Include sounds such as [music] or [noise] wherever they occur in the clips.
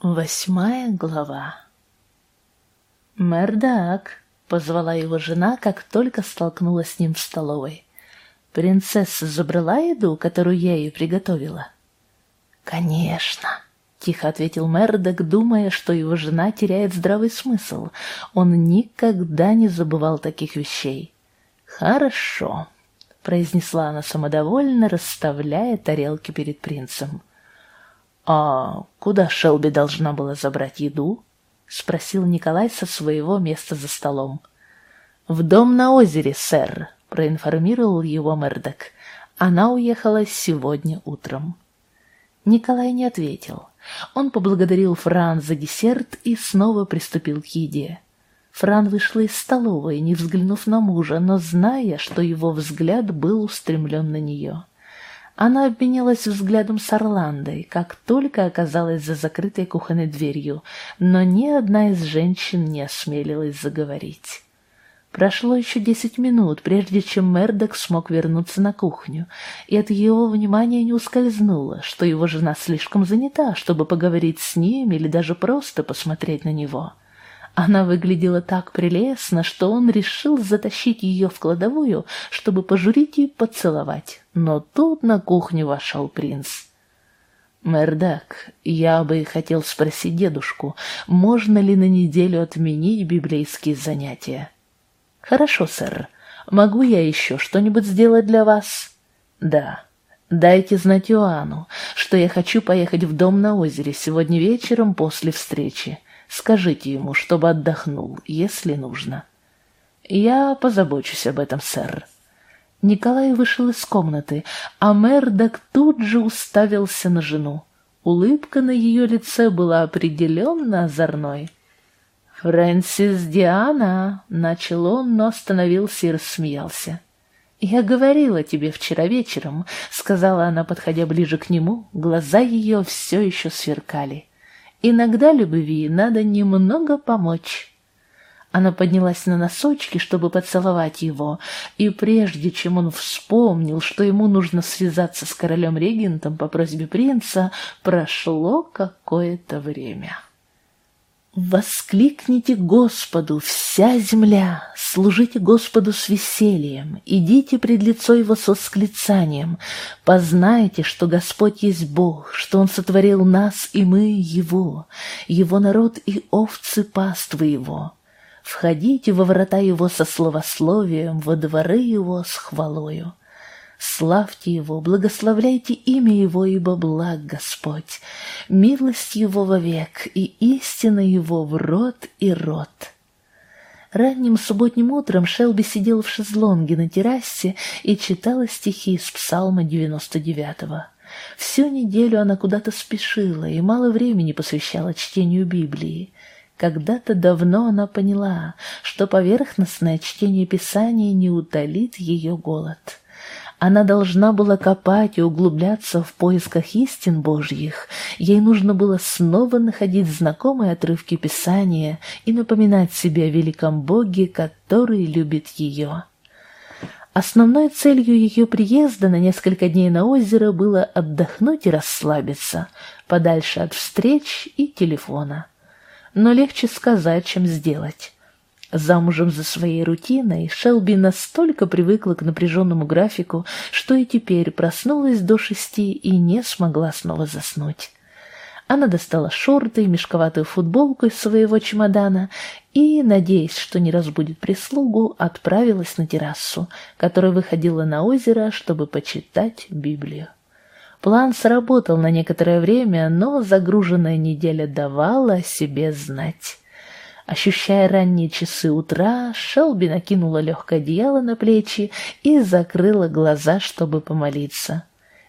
Восьмая глава «Мэрдак!» — позвала его жена, как только столкнулась с ним в столовой. «Принцесса забрала еду, которую я ей приготовила?» «Конечно!» — тихо ответил Мэрдок, думая, что его жена теряет здравый смысл. Он никогда не забывал таких вещей. «Хорошо», — произнесла она самодовольно, расставляя тарелки перед принцем. «А куда Шелби должна была забрать еду?» — спросил Николай со своего места за столом. «В дом на озере, сэр», — проинформировал его Мердок. «Она уехала сегодня утром». Николай не ответил. Он поблагодарил Фран за десерт и снова приступил к еде. Фран вышла из столовой, не взглянув на мужа, но зная, что его взгляд был устремлен на нее. Она обменялась взглядом с Орландой, как только оказалась за закрытой кухонной дверью, но ни одна из женщин не осмелилась заговорить. Прошло еще десять минут, прежде чем Мердок смог вернуться на кухню, и от его внимания не ускользнуло, что его жена слишком занята, чтобы поговорить с ним или даже просто посмотреть на него. — она выглядела так прелестно, что он решил затащить ее в кладовую, чтобы пожурить и поцеловать. Но тут на кухню вошел принц. «Мердак, я бы хотел спросить дедушку, можно ли на неделю отменить библейские занятия?» «Хорошо, сэр. Могу я еще что-нибудь сделать для вас?» «Да. Дайте знать Иоанну, что я хочу поехать в дом на озере сегодня вечером после встречи. Скажите ему, чтобы отдохнул, если нужно. Я позабочусь об этом, сэр. Николай вышел из комнаты, а Мердок тут же уставился на жену. Улыбка на ее лице была определенно озорной. «Фрэнсис Диана!» — начал он, но остановился и рассмеялся. «Я говорила тебе вчера вечером», — сказала она, подходя ближе к нему, глаза ее все еще сверкали. Иногда любви надо немного помочь. Она поднялась на носочки, чтобы поцеловать его, и прежде чем он вспомнил, что ему нужно связаться с королем-регентом по просьбе принца, прошло какое-то время. Воскликните Господу, вся земля, служите Господу с весельем, идите пред лицо Его с восклицанием, познайте, что Господь есть Бог, что Он сотворил нас, и мы Его, Его народ и овцы паствы Его. Входите во врата Его со словословием, во дворы Его с хвалою. Славьте Его, благословляйте имя Его, ибо благ Господь, милость Его вовек и истина Его в род и род. Ранним субботним утром Шелби сидел в шезлонге на террасе и читала стихи из псалма 99-го. Всю неделю она куда-то спешила и мало времени посвящала чтению Библии. Когда-то давно она поняла, что поверхностное чтение Писания не утолит ее голод. Она должна была копать и углубляться в поисках истин Божьих. Ей нужно было снова находить знакомые отрывки Писания и напоминать себе о великом Боге, который любит ее. Основной целью ее приезда на несколько дней на озеро было отдохнуть и расслабиться, подальше от встреч и телефона. Но легче сказать, чем сделать. Замужем за своей рутиной, Шелби настолько привыкла к напряженному графику, что и теперь проснулась до шести и не смогла снова заснуть. Она достала шорты и мешковатую футболку из своего чемодана и, надеясь, что не разбудит прислугу, отправилась на террасу, которая выходила на озеро, чтобы почитать Библию. План сработал на некоторое время, но загруженная неделя давала себе знать. Ощущая ранние часы утра, Шелби накинула легкое одеяло на плечи и закрыла глаза, чтобы помолиться.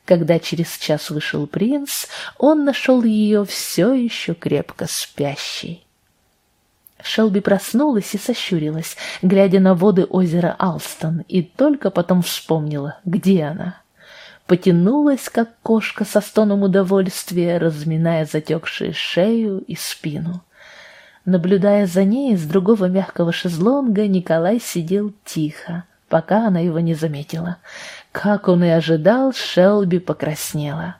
Когда через час вышел принц, он нашел ее все еще крепко спящей. Шелби проснулась и сощурилась, глядя на воды озера Алстон, и только потом вспомнила, где она. Потянулась, как кошка со стоном удовольствия, разминая затекшие шею и спину. Наблюдая за ней с другого мягкого шезлонга, Николай сидел тихо, пока она его не заметила. Как он и ожидал, Шелби покраснела.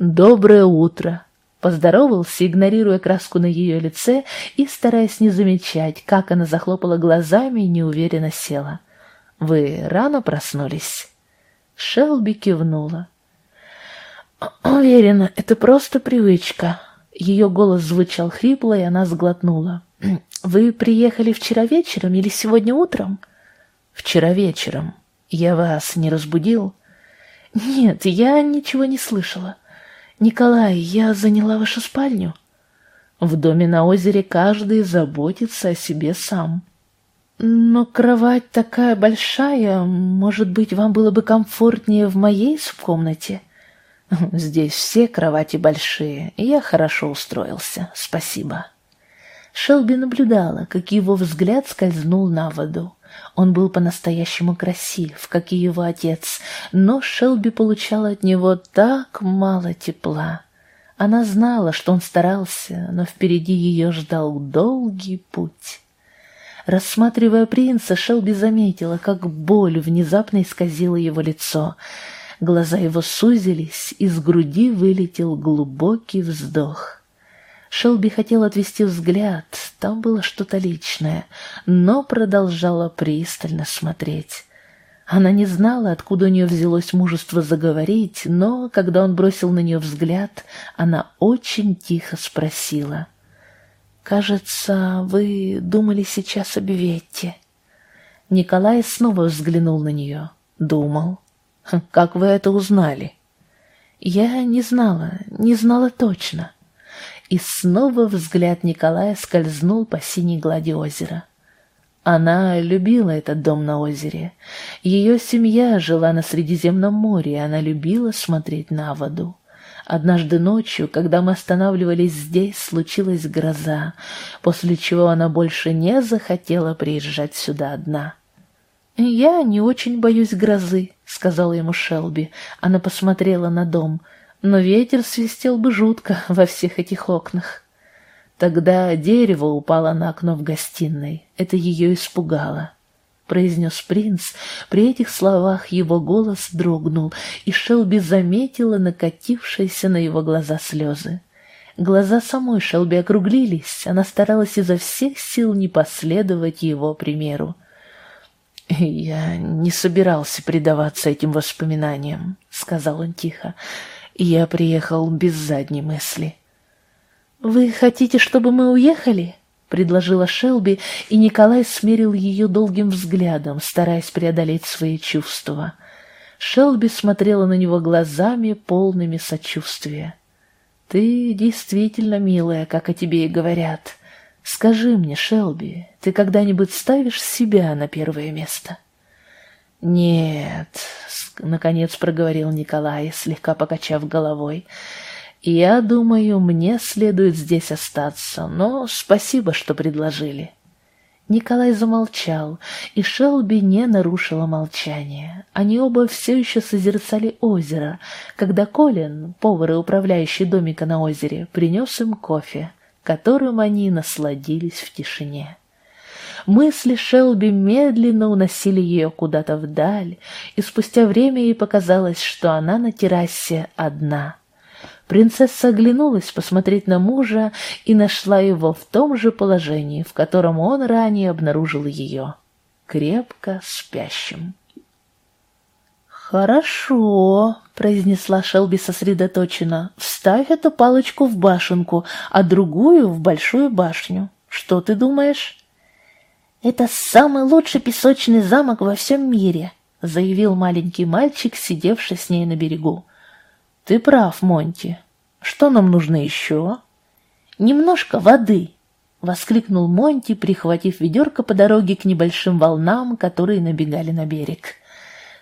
«Доброе утро!» — поздоровался, игнорируя краску на ее лице и стараясь не замечать, как она захлопала глазами и неуверенно села. «Вы рано проснулись?» Шелби кивнула. «Уверена, это просто привычка». Ее голос звучал хрипло, и она сглотнула. «Вы приехали вчера вечером или сегодня утром?» «Вчера вечером. Я вас не разбудил?» «Нет, я ничего не слышала. Николай, я заняла вашу спальню». «В доме на озере каждый заботится о себе сам». «Но кровать такая большая, может быть, вам было бы комфортнее в моей комнате?» [laughs] «Здесь все кровати большие, и я хорошо устроился, спасибо». Шелби наблюдала, как его взгляд скользнул на воду. Он был по-настоящему красив, как и его отец, но Шелби получала от него так мало тепла. Она знала, что он старался, но впереди ее ждал долгий путь. Рассматривая принца, Шелби заметила, как боль внезапно исказила его лицо. Глаза его сузились, из груди вылетел глубокий вздох. Шелби хотел отвести взгляд, там было что-то личное, но продолжала пристально смотреть. Она не знала, откуда у нее взялось мужество заговорить, но, когда он бросил на нее взгляд, она очень тихо спросила. «Кажется, вы думали сейчас об Ветте?» Николай снова взглянул на нее. «Думал. [laughs] Как вы это узнали?» «Я не знала, не знала точно». И снова взгляд Николая скользнул по синей глади озера. Она любила этот дом на озере. Ее семья жила на Средиземном море, и она любила смотреть на воду. Однажды ночью, когда мы останавливались здесь, случилась гроза, после чего она больше не захотела приезжать сюда одна. «Я не очень боюсь грозы», — сказала ему Шелби. Она посмотрела на дом — но ветер свистел бы жутко во всех этих окнах. Тогда дерево упало на окно в гостиной. Это ее испугало. Произнес принц. При этих словах его голос дрогнул, и Шелби заметила накатившиеся на его глаза слезы. Глаза самой Шелби округлились, она старалась изо всех сил не последовать его примеру. «Я не собирался предаваться этим воспоминаниям», — сказал он тихо. Я приехал без задней мысли. «Вы хотите, чтобы мы уехали?» — предложила Шелби, и Николай смерил ее долгим взглядом, стараясь преодолеть свои чувства. Шелби смотрела на него глазами, полными сочувствия. «Ты действительно милая, как о тебе и говорят. Скажи мне, Шелби, ты когда-нибудь ставишь себя на первое место?» «Нет», — наконец проговорил Николай, слегка покачав головой. «Я думаю, мне следует здесь остаться, но спасибо, что предложили». Николай замолчал, и Шелби не нарушила молчание. Они оба все еще созерцали озеро, когда Колин, повар и управляющий домика на озере, принес им кофе, которым они насладились в тишине. Мысли Шелби медленно уносили ее куда-то вдаль, и спустя время ей показалось, что она на террасе одна. Принцесса оглянулась посмотреть на мужа и нашла его в том же положении, в котором он ранее обнаружил ее, крепко спящим. «Хорошо», — произнесла Шелби сосредоточенно, — «вставь эту палочку в башенку, а другую — в большую башню. Что ты думаешь?» «Это самый лучший песочный замок во всем мире», — заявил маленький мальчик, сидевший с ней на берегу. «Ты прав, Монти. Что нам нужно еще?» «Немножко воды», — воскликнул Монти, прихватив ведерко по дороге к небольшим волнам, которые набегали на берег.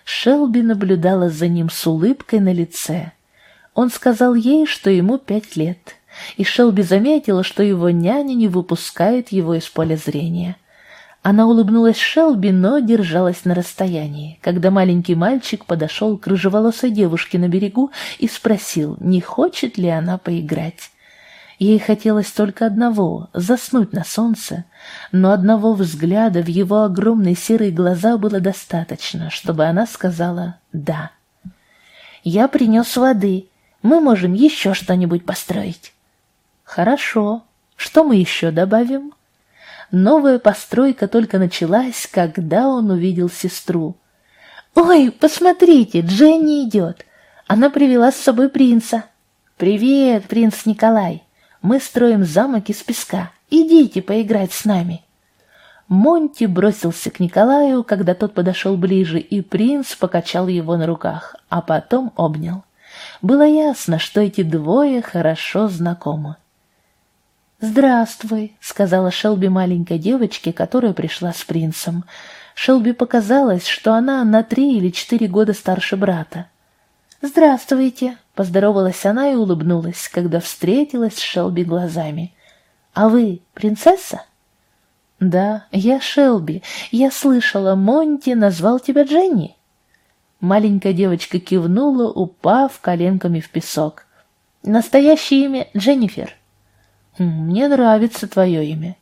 Шелби наблюдала за ним с улыбкой на лице. Он сказал ей, что ему пять лет, и Шелби заметила, что его няня не выпускает его из поля зрения. Она улыбнулась Шелби, но держалась на расстоянии, когда маленький мальчик подошел к рыжеволосой девушке на берегу и спросил, не хочет ли она поиграть. Ей хотелось только одного — заснуть на солнце, но одного взгляда в его огромные серые глаза было достаточно, чтобы она сказала «да». «Я принес воды. Мы можем еще что-нибудь построить». Хорошо. Что мы еще добавим? Новая постройка только началась, когда он увидел сестру. «Ой, посмотрите, Дженни идет. Она привела с собой принца». «Привет, принц Николай. Мы строим замок из песка. Идите поиграть с нами». Монти бросился к Николаю, когда тот подошел ближе, и принц покачал его на руках, а потом обнял. Было ясно, что эти двое хорошо знакомы. «Здравствуй», — сказала Шелби маленькой девочке, которая пришла с принцем. Шелби показалось, что она на три или четыре года старше брата. «Здравствуйте», — поздоровалась она и улыбнулась, когда встретилась с Шелби глазами. «А вы принцесса?» «Да, я Шелби. Я слышала, Монти назвал тебя Дженни». Маленькая девочка кивнула, упав коленками в песок. «Настоящее имя Дженнифер». «Хм, «Мне нравится твое имя».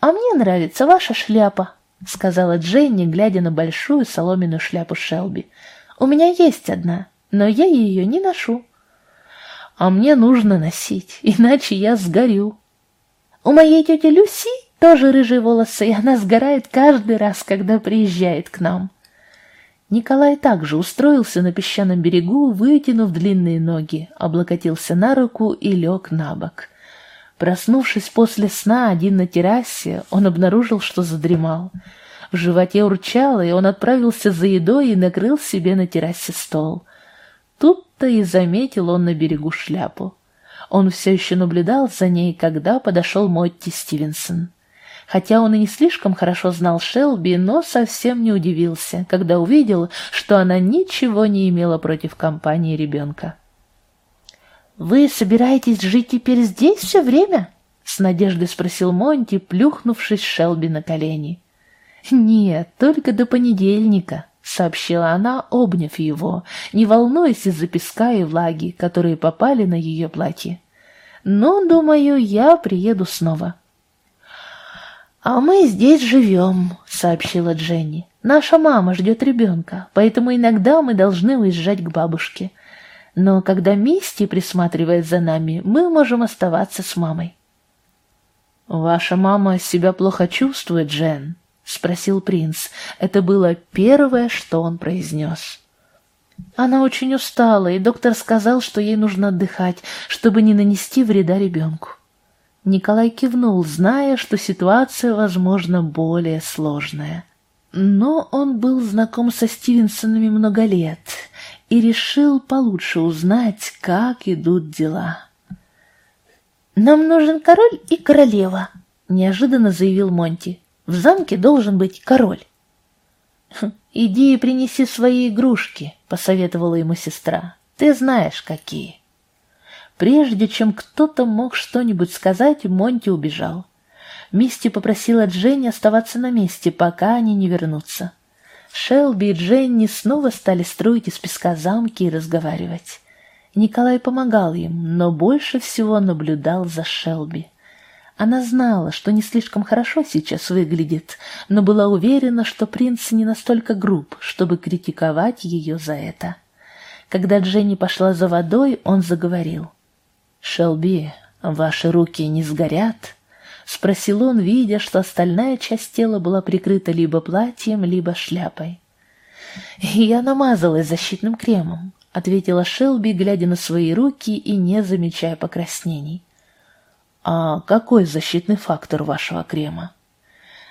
«А мне нравится ваша шляпа», — сказала Дженни, глядя на большую соломенную шляпу Шелби. «У меня есть одна, но я ее не ношу». «А мне нужно носить, иначе я сгорю». «У моей тети Люси тоже рыжие волосы, и она сгорает каждый раз, когда приезжает к нам». Николай также устроился на песчаном берегу, вытянув длинные ноги, облокотился на руку и лег на бок. Проснувшись после сна один на террасе, он обнаружил, что задремал. В животе урчало, и он отправился за едой и накрыл себе на террасе стол. Тут-то и заметил он на берегу шляпу. Он все еще наблюдал за ней, когда подошел Мотти Стивенсон. Хотя он и не слишком хорошо знал Шелби, но совсем не удивился, когда увидел, что она ничего не имела против компании ребенка. «Вы собираетесь жить теперь здесь все время?» — с надеждой спросил Монти, плюхнувшись Шелби на колени. «Нет, только до понедельника», — сообщила она, обняв его, не волнуясь из-за песка и влаги, которые попали на ее платье. «Но, думаю, я приеду снова». «А мы здесь живем», — сообщила Дженни. «Наша мама ждет ребенка, поэтому иногда мы должны уезжать к бабушке. Но когда Мисти присматривает за нами, мы можем оставаться с мамой». «Ваша мама себя плохо чувствует, Джен?» — спросил принц. Это было первое, что он произнес. Она очень устала, и доктор сказал, что ей нужно отдыхать, чтобы не нанести вреда ребенку. Николай кивнул, зная, что ситуация, возможно, более сложная. Но он был знаком со Стивенсонами много лет и решил получше узнать, как идут дела. «Нам нужен король и королева», — неожиданно заявил Монти. «В замке должен быть король». «Хм, [laughs] «Иди и принеси свои игрушки», — посоветовала ему сестра. «Ты знаешь, какие». Прежде чем кто-то мог что-нибудь сказать, Монти убежал. Мисти попросила Дженни оставаться на месте, пока они не вернутся. Шелби и Дженни снова стали строить из песка замки и разговаривать. Николай помогал им, но больше всего наблюдал за Шелби. Она знала, что не слишком хорошо сейчас выглядит, но была уверена, что принц не настолько груб, чтобы критиковать ее за это. Когда Дженни пошла за водой, он заговорил. «Шелби, ваши руки не сгорят?» — спросил он, видя, что остальная часть тела была прикрыта либо платьем, либо шляпой. «Я намазалась защитным кремом», — ответила Шелби, глядя на свои руки и не замечая покраснений. «А какой защитный фактор вашего крема?»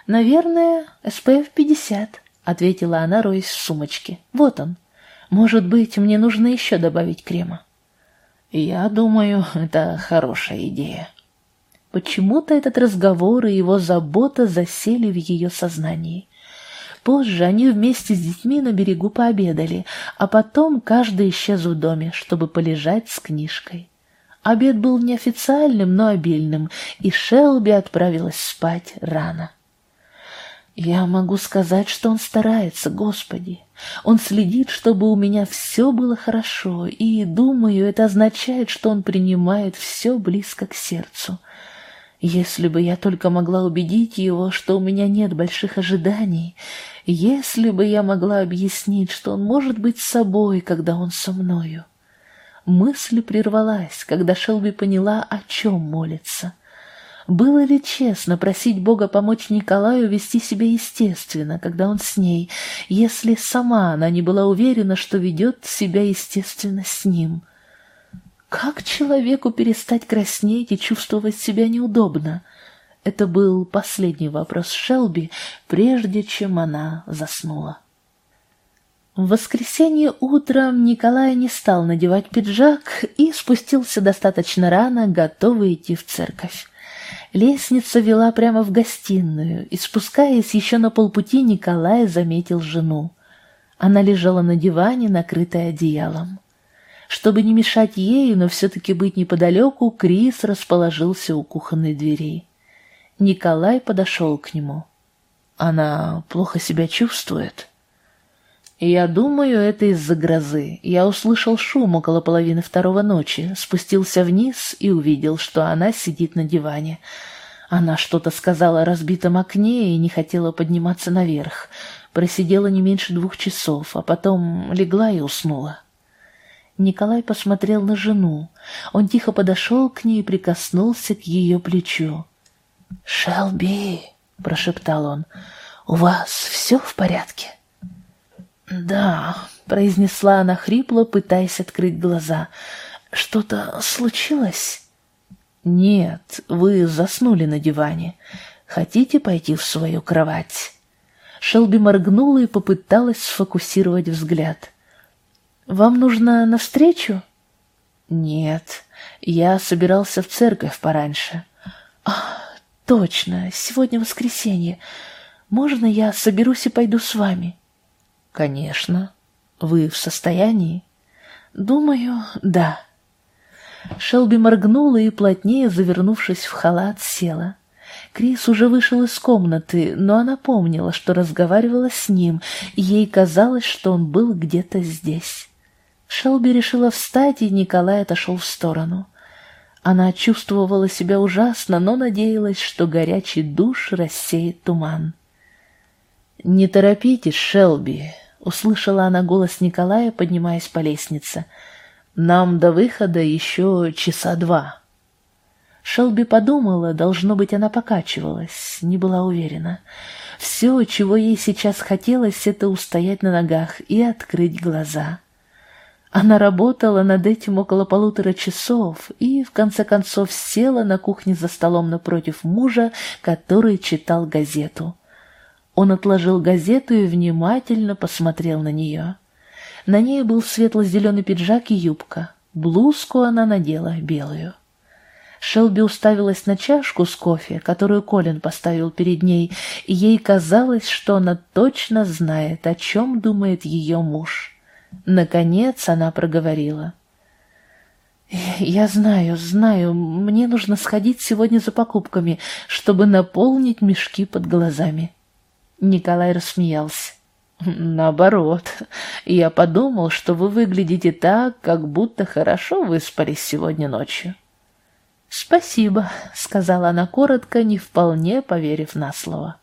«Наверное, SPF 50», — ответила она, роясь в сумочке. «Вот он. Может быть, мне нужно еще добавить крема». Я думаю, это хорошая идея. Почему-то этот разговор и его забота засели в ее сознании. Позже они вместе с детьми на берегу пообедали, а потом каждый исчез в доме, чтобы полежать с книжкой. Обед был неофициальным, но обильным, и Шелби отправилась спать рано. Я могу сказать, что он старается, Господи. Он следит, чтобы у меня все было хорошо, и, думаю, это означает, что он принимает все близко к сердцу. Если бы я только могла убедить его, что у меня нет больших ожиданий, если бы я могла объяснить, что он может быть собой, когда он со мною. Мысль прервалась, когда Шелби поняла, о чем молится. Было ли честно просить Бога помочь Николаю вести себя естественно, когда он с ней, если сама она не была уверена, что ведет себя естественно с ним? Как человеку перестать краснеть и чувствовать себя неудобно? Это был последний вопрос Шелби, прежде чем она заснула. В воскресенье утром Николай не стал надевать пиджак и спустился достаточно рано, готовый идти в церковь. Лестница вела прямо в гостиную, и, спускаясь еще на полпути, Николай заметил жену. Она лежала на диване, накрытая одеялом. Чтобы не мешать ей, но все-таки быть неподалеку, Крис расположился у кухонной двери. Николай подошел к нему. «Она плохо себя чувствует?» «Я думаю, это из-за грозы. Я услышал шум около половины второго ночи, спустился вниз и увидел, что она сидит на диване. Она что-то сказала о разбитом окне и не хотела подниматься наверх. Просидела не меньше двух часов, а потом легла и уснула». Николай посмотрел на жену. Он тихо подошел к ней и прикоснулся к ее плечу. «Шелби!» — прошептал он. «У вас все в порядке?» «Да», — произнесла она хрипло, пытаясь открыть глаза. «Что-то случилось?» «Нет, вы заснули на диване. Хотите пойти в свою кровать?» Шелби моргнула и попыталась сфокусировать взгляд. «Вам нужно навстречу?» «Нет, я собирался в церковь пораньше». «Ах, точно, сегодня воскресенье. Можно я соберусь и пойду с вами?» «Конечно. Вы в состоянии?» «Думаю, да». Шелби моргнула и, плотнее завернувшись в халат, села. Крис уже вышел из комнаты, но она помнила, что разговаривала с ним, и ей казалось, что он был где-то здесь. Шелби решила встать, и Николай отошел в сторону. Она чувствовала себя ужасно, но надеялась, что горячий душ рассеет туман. «Не торопитесь, Шелби», Услышала она голос Николая, поднимаясь по лестнице. «Нам до выхода еще часа два». Шелби подумала, должно быть, она покачивалась, не была уверена. Все, чего ей сейчас хотелось, это устоять на ногах и открыть глаза. Она работала над этим около полутора часов и, в конце концов, села на кухне за столом напротив мужа, который читал газету. Он отложил газету и внимательно посмотрел на нее. На ней был светло-зеленый пиджак и юбка. Блузку она надела белую. Шелби уставилась на чашку с кофе, которую Колин поставил перед ней, и ей казалось, что она точно знает, о чем думает ее муж. Наконец она проговорила. «Я знаю, знаю, мне нужно сходить сегодня за покупками, чтобы наполнить мешки под глазами». Николай рассмеялся. «Наоборот, я подумал, что вы выглядите так, как будто хорошо выспались сегодня ночью». «Спасибо», — сказала она коротко, не вполне поверив на слово.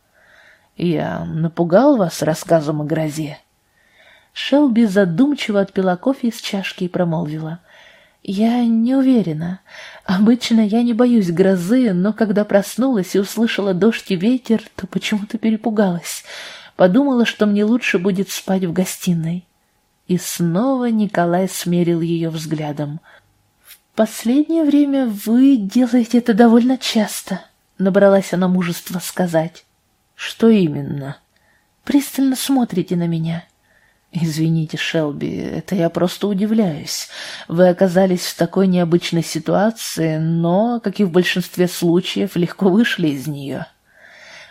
«Я напугал вас рассказом о грозе?» Шелби задумчиво отпила кофе из чашки и промолвила. «Я не уверена. Обычно я не боюсь грозы, но когда проснулась и услышала дождь и ветер, то почему-то перепугалась. Подумала, что мне лучше будет спать в гостиной». И снова Николай смерил ее взглядом. «В последнее время вы делаете это довольно часто», — набралась она мужества сказать. «Что именно?» «Пристально смотрите на меня». «Извините, Шелби, это я просто удивляюсь. Вы оказались в такой необычной ситуации, но, как и в большинстве случаев, легко вышли из нее».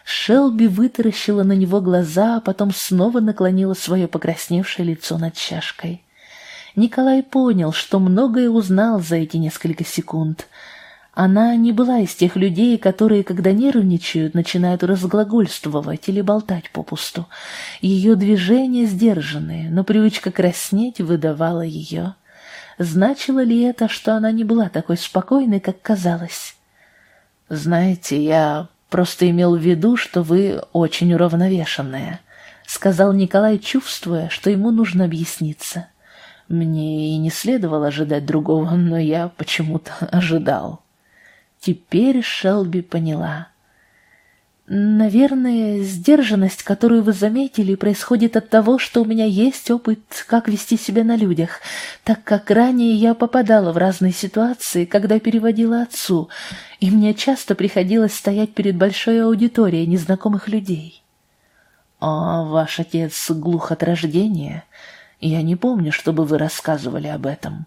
Шелби вытаращила на него глаза, а потом снова наклонила свое покрасневшее лицо над чашкой. Николай понял, что многое узнал за эти несколько секунд — она не была из тех людей, которые, когда нервничают, начинают разглагольствовать или болтать попусту. Ее движения сдержанные, но привычка краснеть выдавала ее. Значило ли это, что она не была такой спокойной, как казалось? «Знаете, я просто имел в виду, что вы очень уравновешенная», — сказал Николай, чувствуя, что ему нужно объясниться. Мне и не следовало ожидать другого, но я почему-то ожидал. Теперь Шелби поняла. Наверное, сдержанность, которую вы заметили, происходит от того, что у меня есть опыт, как вести себя на людях, так как ранее я попадала в разные ситуации, когда переводила отцу, и мне часто приходилось стоять перед большой аудиторией незнакомых людей. А ваш отец глух от рождения? Я не помню, чтобы вы рассказывали об этом.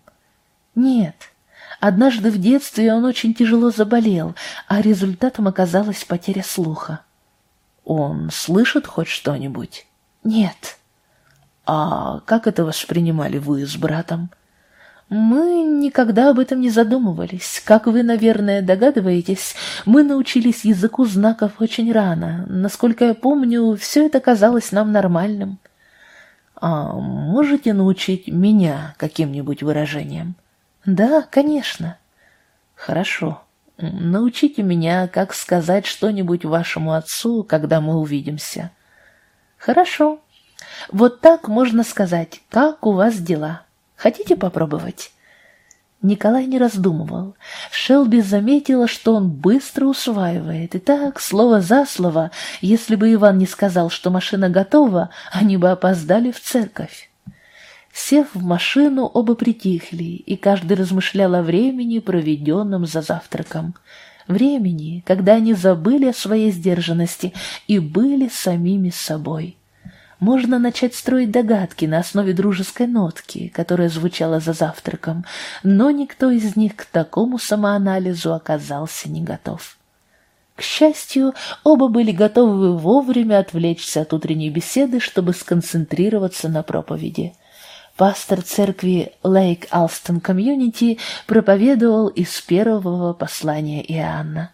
Нет, Однажды в детстве он очень тяжело заболел, а результатом оказалась потеря слуха. Он слышит хоть что-нибудь? Нет. А как это воспринимали вы с братом? Мы никогда об этом не задумывались. Как вы, наверное, догадываетесь, мы научились языку знаков очень рано. Насколько я помню, все это казалось нам нормальным. А можете научить меня каким-нибудь выражением? «Да, конечно». «Хорошо. Научите меня, как сказать что-нибудь вашему отцу, когда мы увидимся». «Хорошо. Вот так можно сказать, как у вас дела. Хотите попробовать?» Николай не раздумывал. Шелби заметила, что он быстро усваивает, и так, слово за слово, если бы Иван не сказал, что машина готова, они бы опоздали в церковь. Сев в машину, оба притихли, и каждый размышлял о времени, проведенном за завтраком. Времени, когда они забыли о своей сдержанности и были самими собой. Можно начать строить догадки на основе дружеской нотки, которая звучала за завтраком, но никто из них к такому самоанализу оказался не готов. К счастью, оба были готовы вовремя отвлечься от утренней беседы, чтобы сконцентрироваться на проповеди пастор церкви Лейк Алстон Комьюнити проповедовал из первого послания Иоанна.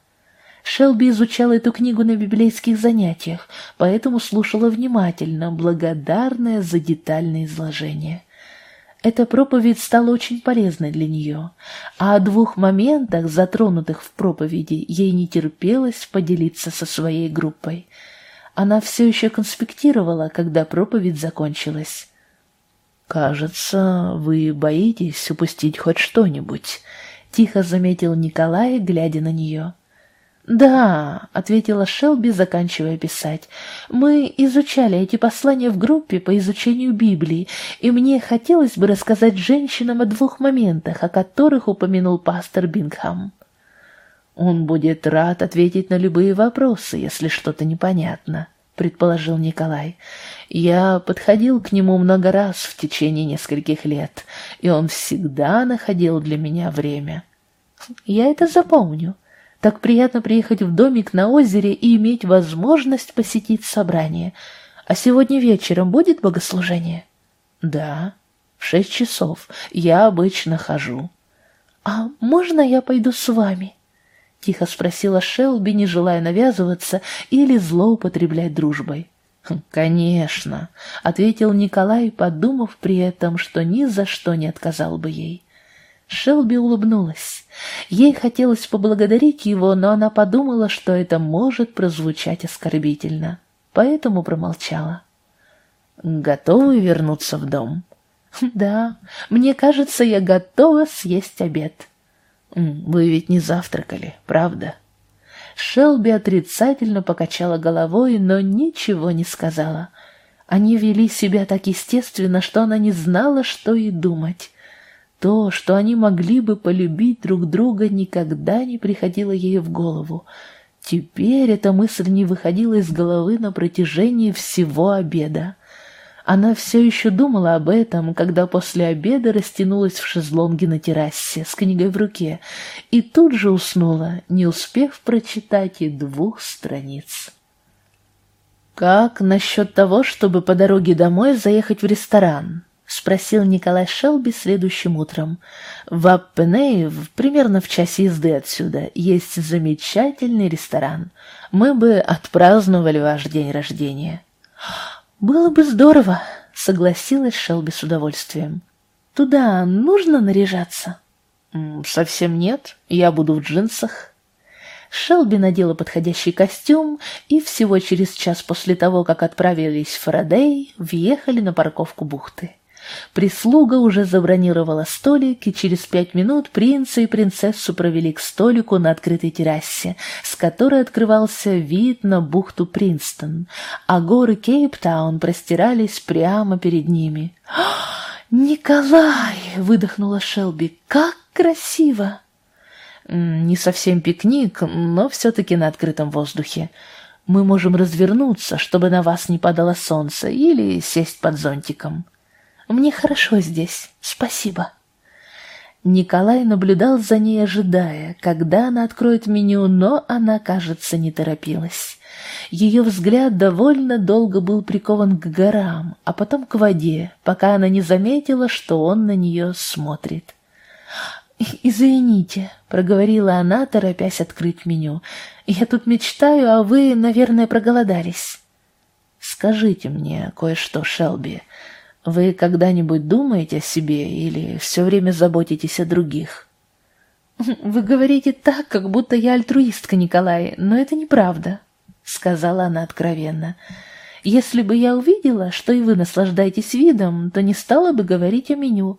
Шелби изучала эту книгу на библейских занятиях, поэтому слушала внимательно, благодарная за детальное изложение. Эта проповедь стала очень полезной для нее, а о двух моментах, затронутых в проповеди, ей не терпелось поделиться со своей группой. Она все еще конспектировала, когда проповедь закончилась. «Кажется, вы боитесь упустить хоть что-нибудь», — тихо заметил Николай, глядя на нее. «Да», — ответила Шелби, заканчивая писать, — «мы изучали эти послания в группе по изучению Библии, и мне хотелось бы рассказать женщинам о двух моментах, о которых упомянул пастор Бингхам». «Он будет рад ответить на любые вопросы, если что-то непонятно», — предположил Николай. Я подходил к нему много раз в течение нескольких лет, и он всегда находил для меня время. Я это запомню. Так приятно приехать в домик на озере и иметь возможность посетить собрание. А сегодня вечером будет богослужение? Да, в шесть часов. Я обычно хожу. А можно я пойду с вами? Тихо спросила Шелби, не желая навязываться или злоупотреблять дружбой. «Конечно», — ответил Николай, подумав при этом, что ни за что не отказал бы ей. Шелби улыбнулась. Ей хотелось поблагодарить его, но она подумала, что это может прозвучать оскорбительно, поэтому промолчала. «Готовы вернуться в дом?» «Да, мне кажется, я готова съесть обед». «Вы ведь не завтракали, правда?» Шелби отрицательно покачала головой, но ничего не сказала. Они вели себя так естественно, что она не знала, что и думать. То, что они могли бы полюбить друг друга, никогда не приходило ей в голову. Теперь эта мысль не выходила из головы на протяжении всего обеда. Она все еще думала об этом, когда после обеда растянулась в шезлонге на террасе с книгой в руке и тут же уснула, не успев прочитать и двух страниц. «Как насчет того, чтобы по дороге домой заехать в ресторан?» — спросил Николай Шелби следующим утром. «В Аппенее, примерно в часе езды отсюда, есть замечательный ресторан. Мы бы отпраздновали ваш день рождения». «Было бы здорово», — согласилась Шелби с удовольствием. «Туда нужно наряжаться?» «Совсем нет. Я буду в джинсах». Шелби надела подходящий костюм, и всего через час после того, как отправились в Фарадей, въехали на парковку бухты. Прислуга уже забронировала столик, и через пять минут принца и принцессу провели к столику на открытой террасе, с которой открывался вид на бухту Принстон, а горы Кейптаун простирались прямо перед ними. «Николай!» — выдохнула Шелби. «Как красиво!» «Не совсем пикник, но все-таки на открытом воздухе. Мы можем развернуться, чтобы на вас не падало солнце, или сесть под зонтиком». Мне хорошо здесь, спасибо». Николай наблюдал за ней, ожидая, когда она откроет меню, но она, кажется, не торопилась. Ее взгляд довольно долго был прикован к горам, а потом к воде, пока она не заметила, что он на нее смотрит. «Извините», — проговорила она, торопясь открыть меню. «Я тут мечтаю, а вы, наверное, проголодались». «Скажите мне кое-что, Шелби», вы когда-нибудь думаете о себе или все время заботитесь о других? [laughs] Вы говорите так, как будто я альтруистка, Николай, но это неправда, сказала она откровенно. Если бы я увидела, что и вы наслаждаетесь видом, то не стала бы говорить о меню.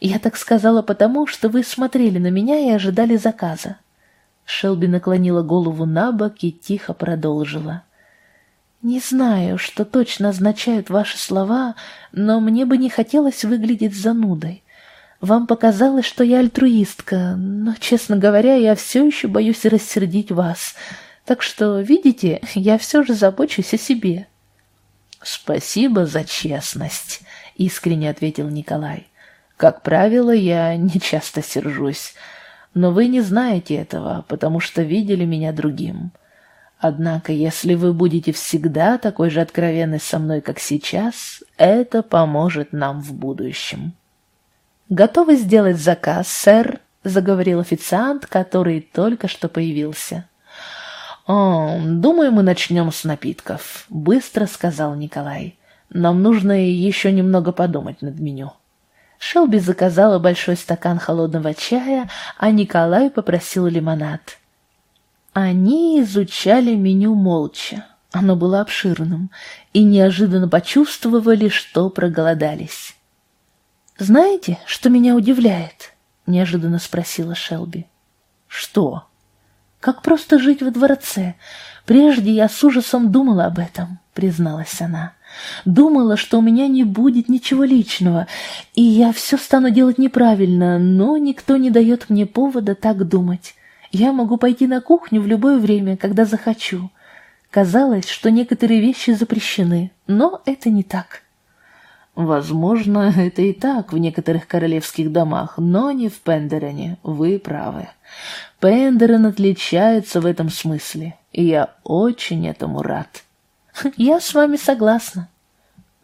Я так сказала потому, что вы смотрели на меня и ожидали заказа. Шелби наклонила голову на бок и тихо продолжила. «Не знаю, что точно означают ваши слова, но мне бы не хотелось выглядеть занудой. Вам показалось, что я альтруистка, но, честно говоря, я все еще боюсь рассердить вас. Так что, видите, я все же забочусь о себе». «Спасибо за честность», — искренне ответил Николай. «Как правило, я не часто сержусь, но вы не знаете этого, потому что видели меня другим». Однако, если вы будете всегда такой же откровенной со мной, как сейчас, это поможет нам в будущем. «Готовы сделать заказ, сэр?» — заговорил официант, который только что появился. «О, думаю, мы начнем с напитков», — быстро сказал Николай. «Нам нужно еще немного подумать над меню». Шелби заказала большой стакан холодного чая, а Николай попросил лимонад. Они изучали меню молча. Оно было обширным, и неожиданно почувствовали, что проголодались. «Знаете, что меня удивляет?» — неожиданно спросила Шелби. «Что?» «Как просто жить во дворце. Прежде я с ужасом думала об этом», — призналась она. «Думала, что у меня не будет ничего личного, и я все стану делать неправильно, но никто не дает мне повода так думать. Я могу пойти на кухню в любое время, когда захочу. Казалось, что некоторые вещи запрещены, но это не так. Возможно, это и так в некоторых королевских домах, но не в Пендерене, вы правы. Пендерен отличается в этом смысле, и я очень этому рад. [laughs] Я с вами согласна.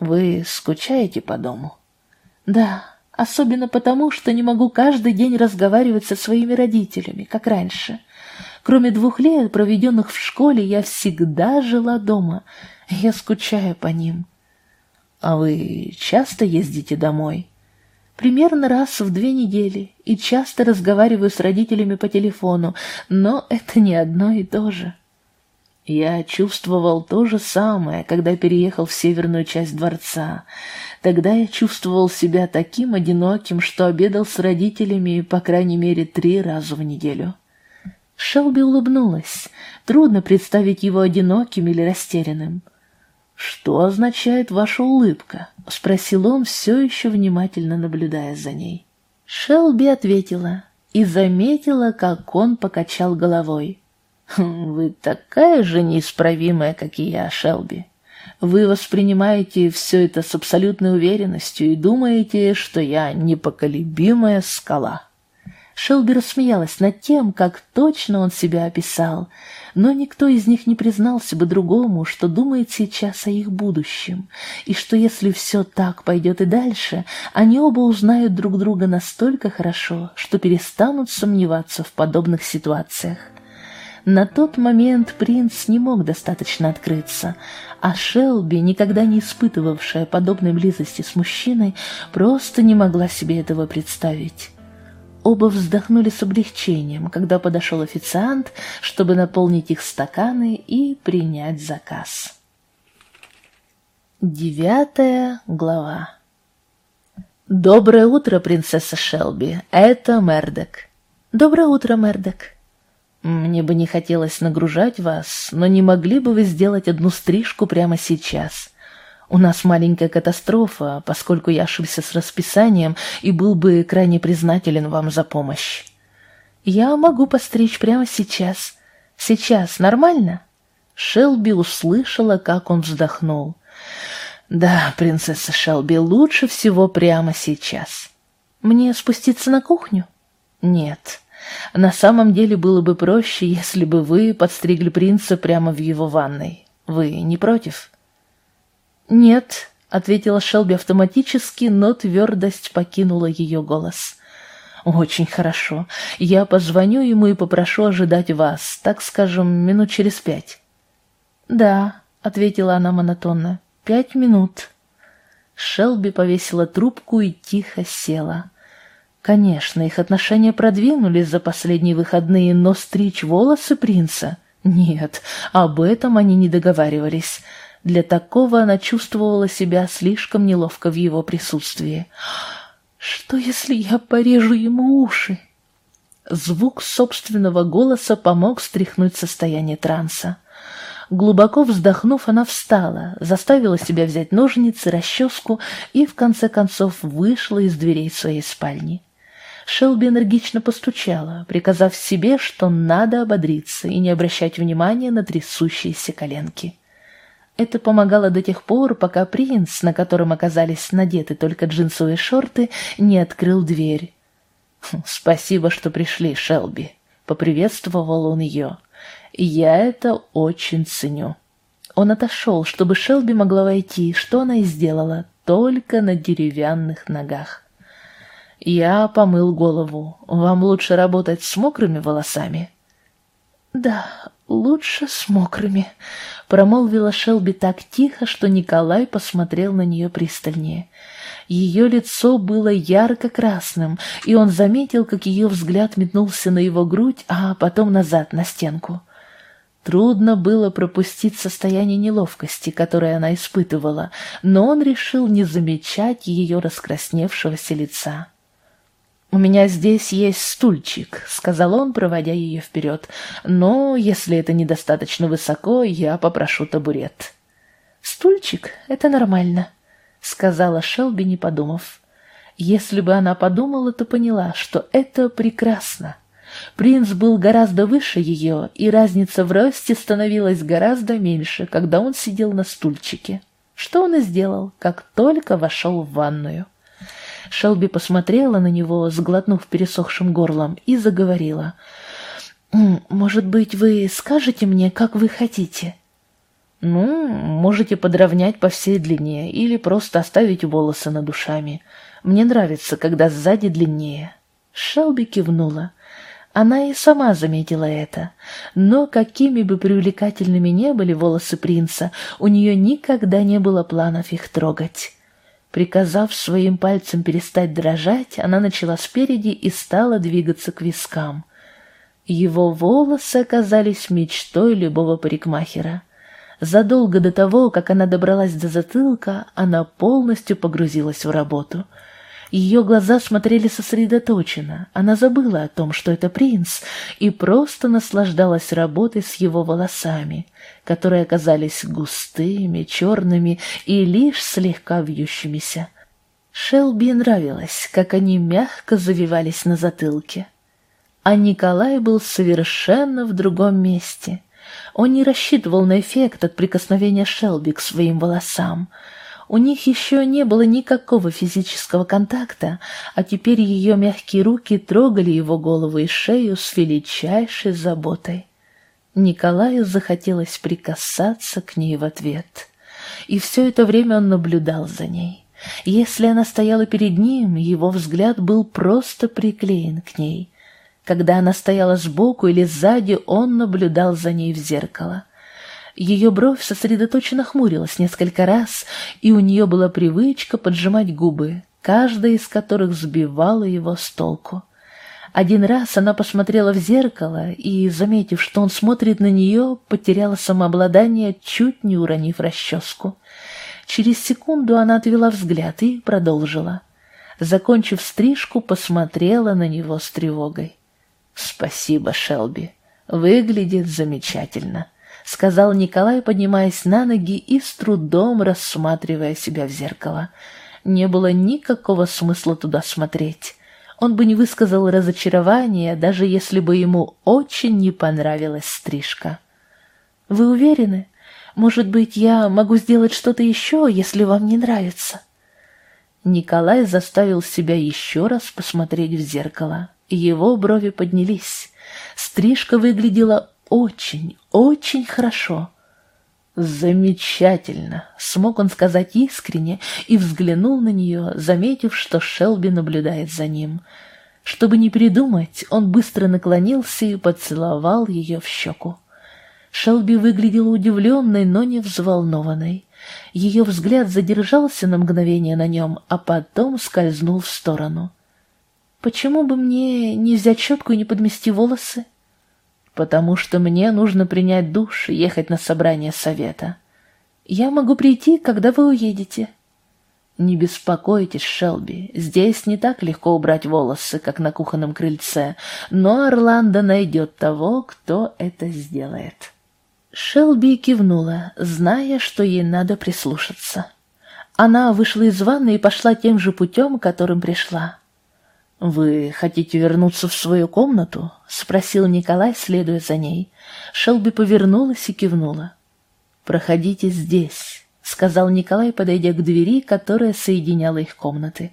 Вы скучаете по дому? Да, Особенно потому, что не могу каждый день разговаривать со своими родителями, как раньше. Кроме двух лет, проведенных в школе, я всегда жила дома. Я скучаю по ним. А вы часто ездите домой? Примерно раз в две недели и часто разговариваю с родителями по телефону, но это не одно и то же. Я чувствовал то же самое, когда переехал в северную часть дворца. Тогда я чувствовал себя таким одиноким, что обедал с родителями по крайней мере три раза в неделю. Шелби улыбнулась. Трудно представить его одиноким или растерянным. «Что означает ваша улыбка?» — спросил он, все еще внимательно наблюдая за ней. Шелби ответила и заметила, как он покачал головой. Хм, «Вы такая же неисправимая, как и я, Шелби. Вы воспринимаете все это с абсолютной уверенностью и думаете, что я непоколебимая скала». Шелби рассмеялась над тем, как точно он себя описал, но никто из них не признался бы другому, что думает сейчас о их будущем, и что если все так пойдет и дальше, они оба узнают друг друга настолько хорошо, что перестанут сомневаться в подобных ситуациях. На тот момент принц не мог достаточно открыться, а Шелби, никогда не испытывавшая подобной близости с мужчиной, просто не могла себе этого представить. Оба вздохнули с облегчением, когда подошел официант, чтобы наполнить их стаканы и принять заказ. Девятая глава «Доброе утро, принцесса Шелби. Это Мердок». «Доброе утро, Мердок». «Мне бы не хотелось нагружать вас, но не могли бы вы сделать одну стрижку прямо сейчас? У нас маленькая катастрофа, поскольку я ошибся с расписанием и был бы крайне признателен вам за помощь». «Я могу постричь прямо сейчас. Сейчас нормально?» Шелби услышала, как он вздохнул. «Да, принцесса Шелби, лучше всего прямо сейчас. Мне спуститься на кухню?» «Нет. На самом деле было бы проще, если бы вы подстригли принца прямо в его ванной. Вы не против?» «Нет», — ответила Шелби автоматически, но твердость покинула ее голос. «Очень хорошо. Я позвоню ему и попрошу ожидать вас, так скажем, минут через пять». «Да», — ответила она монотонно. Пять минут. Шелби повесила трубку и тихо села. Конечно, их отношения продвинулись за последние выходные, но стричь волосы принца? Нет, об этом они не договаривались. Для такого она чувствовала себя слишком неловко в его присутствии. «Что, если я порежу ему уши?» Звук собственного голоса помог стряхнуть состояние транса. Глубоко вздохнув, она встала, заставила себя взять ножницы, расческу и, в конце концов, вышла из дверей своей спальни. Шелби энергично постучала, приказав себе, что надо ободриться и не обращать внимания на трясущиеся коленки. Это помогало до тех пор, пока принц, на котором оказались надеты только джинсовые шорты, не открыл дверь. «Хм, «Спасибо, что пришли, Шелби», — поприветствовал он ее. Я это очень ценю. Он отошел, чтобы Шелби могла войти, что она и сделала, только на деревянных ногах. Я помыл голову. Вам лучше работать с мокрыми волосами? Да, лучше с мокрыми, промолвила Шелби так тихо, что Николай посмотрел на нее пристальнее. Ее лицо было ярко-красным, и он заметил, как ее взгляд метнулся на его грудь, а потом назад, на стенку. Трудно было пропустить состояние неловкости, которое она испытывала, но он решил не замечать ее раскрасневшегося лица. «У меня здесь есть стульчик», — сказал он, проводя ее вперед, «но если это недостаточно высоко, я попрошу табурет». «Стульчик — это нормально», — сказала Шелби, не подумав. Если бы она подумала, то поняла, что это прекрасно. Принц был гораздо выше ее, и разница в росте становилась гораздо меньше, когда он сидел на стульчике. Что он и сделал, как только вошел в ванную. Шелби посмотрела на него, сглотнув пересохшим горлом, и заговорила. «Может быть, вы скажете мне, как вы хотите?» «Ну, можете подровнять по всей длине или просто оставить волосы над ушами. Мне нравится, когда сзади длиннее». Шелби кивнула. Она и сама заметила это. Но какими бы привлекательными не были волосы принца, у нее никогда не было планов их трогать. Приказав своим пальцем перестать дрожать, она начала спереди и стала двигаться к вискам. Его волосы оказались мечтой любого парикмахера. Задолго до того, как она добралась до затылка, она полностью погрузилась в работу — ее глаза смотрели сосредоточенно. Она забыла о том, что это принц, и просто наслаждалась работой с его волосами, которые оказались густыми, черными и лишь слегка вьющимися. Шелби нравилось, как они мягко завивались на затылке. А Николай был совершенно в другом месте. Он не рассчитывал на эффект от прикосновения Шелби к своим волосам — у них еще не было никакого физического контакта, а теперь ее мягкие руки трогали его голову и шею с величайшей заботой. Николаю захотелось прикасаться к ней в ответ. И все это время он наблюдал за ней. Если она стояла перед ним, его взгляд был просто приклеен к ней. Когда она стояла сбоку или сзади, он наблюдал за ней в зеркало. Ее бровь сосредоточенно хмурилась несколько раз, и у нее была привычка поджимать губы, каждая из которых сбивала его с толку. Один раз она посмотрела в зеркало и, заметив, что он смотрит на нее, потеряла самообладание, чуть не уронив расческу. Через секунду она отвела взгляд и продолжила. Закончив стрижку, посмотрела на него с тревогой. «Спасибо, Шелби. Выглядит замечательно», — сказал Николай, поднимаясь на ноги и с трудом рассматривая себя в зеркало. Не было никакого смысла туда смотреть. Он бы не высказал разочарования, даже если бы ему очень не понравилась стрижка. «Вы уверены? Может быть, я могу сделать что-то еще, если вам не нравится?» Николай заставил себя еще раз посмотреть в зеркало. Его брови поднялись. Стрижка выглядела очень, очень хорошо. «Замечательно!» — смог он сказать искренне и взглянул на нее, заметив, что Шелби наблюдает за ним. Чтобы не передумать, он быстро наклонился и поцеловал ее в щеку. Шелби выглядела удивленной, но не взволнованной. Ее взгляд задержался на мгновение на нем, а потом скользнул в сторону. «Почему бы мне не взять щетку и не подмести волосы?» «Потому что мне нужно принять душ и ехать на собрание совета. Я могу прийти, когда вы уедете». «Не беспокойтесь, Шелби, здесь не так легко убрать волосы, как на кухонном крыльце, но Орландо найдет того, кто это сделает». Шелби кивнула, зная, что ей надо прислушаться. Она вышла из ванны и пошла тем же путем, которым пришла. «Вы хотите вернуться в свою комнату?» — спросил Николай, следуя за ней. Шелби повернулась и кивнула. «Проходите здесь», — сказал Николай, подойдя к двери, которая соединяла их комнаты.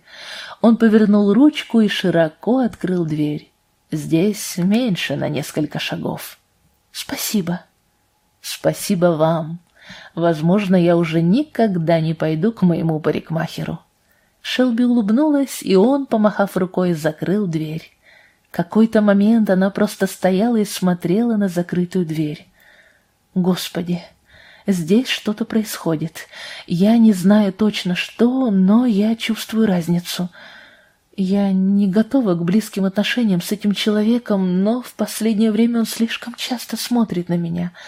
Он повернул ручку и широко открыл дверь. Здесь меньше на несколько шагов. «Спасибо», Спасибо вам. Возможно, я уже никогда не пойду к моему парикмахеру. Шелби улыбнулась, и он, помахав рукой, закрыл дверь. Какой-то момент она просто стояла и смотрела на закрытую дверь. Господи, здесь что-то происходит. Я не знаю точно что, но я чувствую разницу. Я не готова к близким отношениям с этим человеком, но в последнее время он слишком часто смотрит на меня —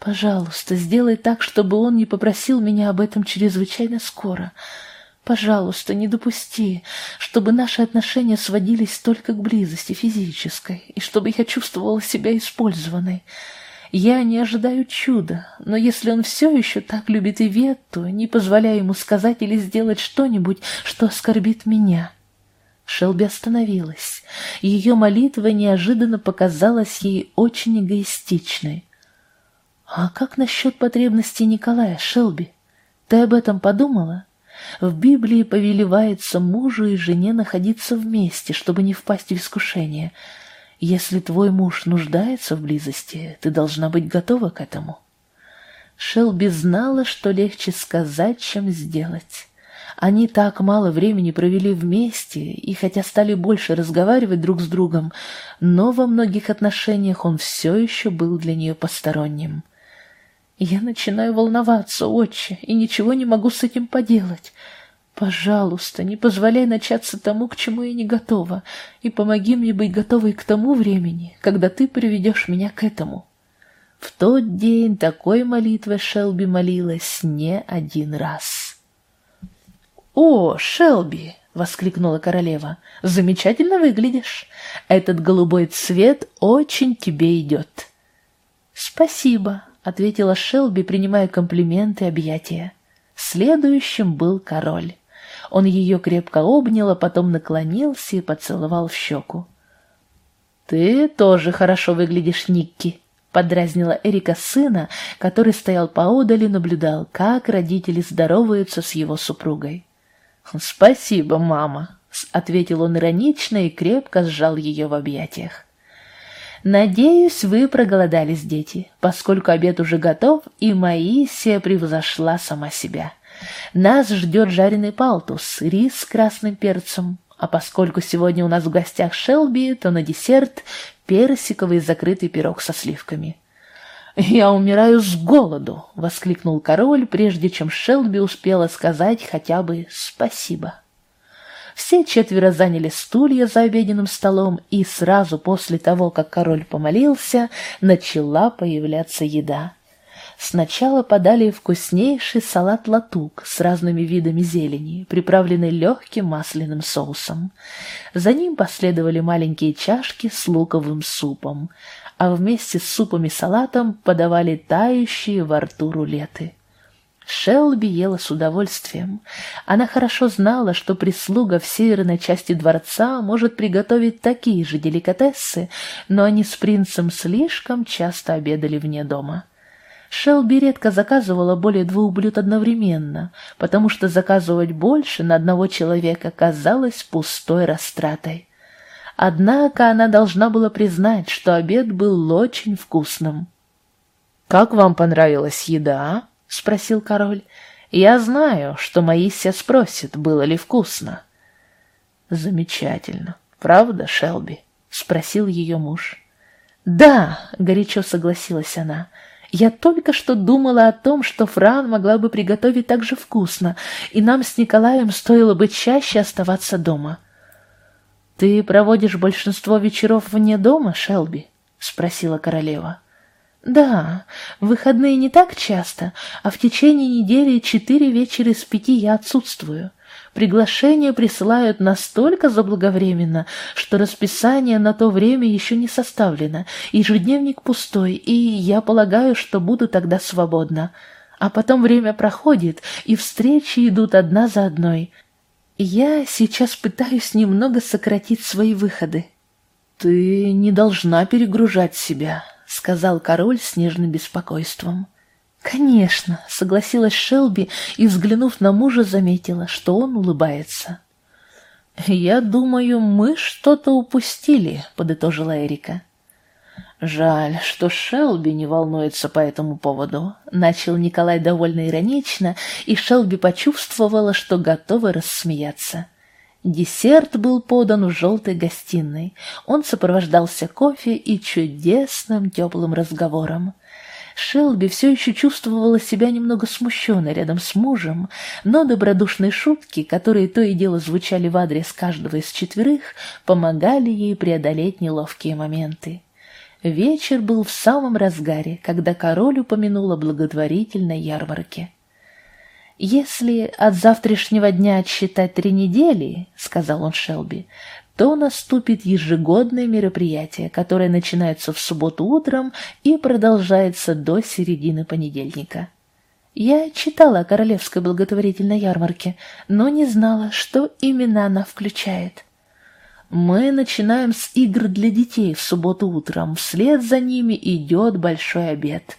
Пожалуйста, сделай так, чтобы он не попросил меня об этом чрезвычайно скоро. Пожалуйста, не допусти, чтобы наши отношения сводились только к близости физической, и чтобы я чувствовала себя использованной. Я не ожидаю чуда, но если он все еще так любит Иветту, не позволяй ему сказать или сделать что-нибудь, что оскорбит меня». Шелби остановилась. Ее молитва неожиданно показалась ей очень эгоистичной. «А как насчет потребностей Николая, Шелби? Ты об этом подумала? В Библии повелевается мужу и жене находиться вместе, чтобы не впасть в искушение. Если твой муж нуждается в близости, ты должна быть готова к этому». Шелби знала, что легче сказать, чем сделать. Они так мало времени провели вместе, и хотя стали больше разговаривать друг с другом, но во многих отношениях он все еще был для нее посторонним. Я начинаю волноваться, отче, и ничего не могу с этим поделать. Пожалуйста, не позволяй начаться тому, к чему я не готова, и помоги мне быть готовой к тому времени, когда ты приведешь меня к этому. В тот день такой молитвой Шелби молилась не один раз. «О, Шелби!» — воскликнула королева. «Замечательно выглядишь. Этот голубой цвет очень тебе идет». «Спасибо», — ответила Шелби, принимая комплименты и объятия. Следующим был король. Он ее крепко обнял, а потом наклонился и поцеловал в щеку. «Ты тоже хорошо выглядишь, Никки», — подразнила Эрика сына, который стоял поодаль и наблюдал, как родители здороваются с его супругой. «Спасибо, мама», — ответил он иронично и крепко сжал ее в объятиях. Надеюсь, вы проголодались, дети, поскольку обед уже готов, и Маисия превзошла сама себя. Нас ждет жареный палтус, рис с красным перцем, а поскольку сегодня у нас в гостях Шелби, то на десерт персиковый закрытый пирог со сливками. «Я умираю с голоду!» — воскликнул король, прежде чем Шелби успела сказать хотя бы «спасибо». Все четверо заняли стулья за обеденным столом, и сразу после того, как король помолился, начала появляться еда. Сначала подали вкуснейший салат-латук с разными видами зелени, приправленный легким масляным соусом. За ним последовали маленькие чашки с луковым супом, а вместе с супом и салатом подавали тающие во рту рулеты. Шелби ела с удовольствием. Она хорошо знала, что прислуга в северной части дворца может приготовить такие же деликатесы, но они с принцем слишком часто обедали вне дома. Шелби редко заказывала более двух блюд одновременно, потому что заказывать больше на одного человека казалось пустой растратой. Однако она должна была признать, что обед был очень вкусным. «Как вам понравилась еда?» — спросил король. «Я знаю, что Маисия спросит, было ли вкусно». «Замечательно. Правда, Шелби?» — спросил ее муж. «Да», — горячо согласилась она, — я только что думала о том, что Фран могла бы приготовить так же вкусно, и нам с Николаем стоило бы чаще оставаться дома. «Ты проводишь большинство вечеров вне дома, Шелби?» — спросила королева. «Да, выходные не так часто, а в течение недели четыре вечера из пяти я отсутствую. Приглашения присылают настолько заблаговременно, что расписание на то время еще не составлено, ежедневник пустой, и я полагаю, что буду тогда свободна. А потом время проходит, и встречи идут одна за одной. Я сейчас пытаюсь немного сократить свои выходы. «Ты не должна перегружать себя», — сказал король с нежным беспокойством. «Конечно», — согласилась Шелби и, взглянув на мужа, заметила, что он улыбается. «Я думаю, мы что-то упустили», — подытожила Эрика. «Жаль, что Шелби не волнуется по этому поводу», — начал Николай довольно иронично, и Шелби почувствовала, что готова рассмеяться. Десерт был подан в желтой гостиной. Он сопровождался кофе и чудесным теплым разговором. Шелби все еще чувствовала себя немного смущенной рядом с мужем, но добродушные шутки, которые то и дело звучали в адрес каждого из четверых, помогали ей преодолеть неловкие моменты. Вечер был в самом разгаре, когда король упомянул о благотворительной ярмарке. «Если от завтрашнего дня отсчитать три недели, — сказал он Шелби, то наступит ежегодное мероприятие, которое начинается в субботу утром и продолжается до середины понедельника. Я читала о королевской благотворительной ярмарке, но не знала, что именно она включает. Мы начинаем с игр для детей в субботу утром, вслед за ними идет большой обед.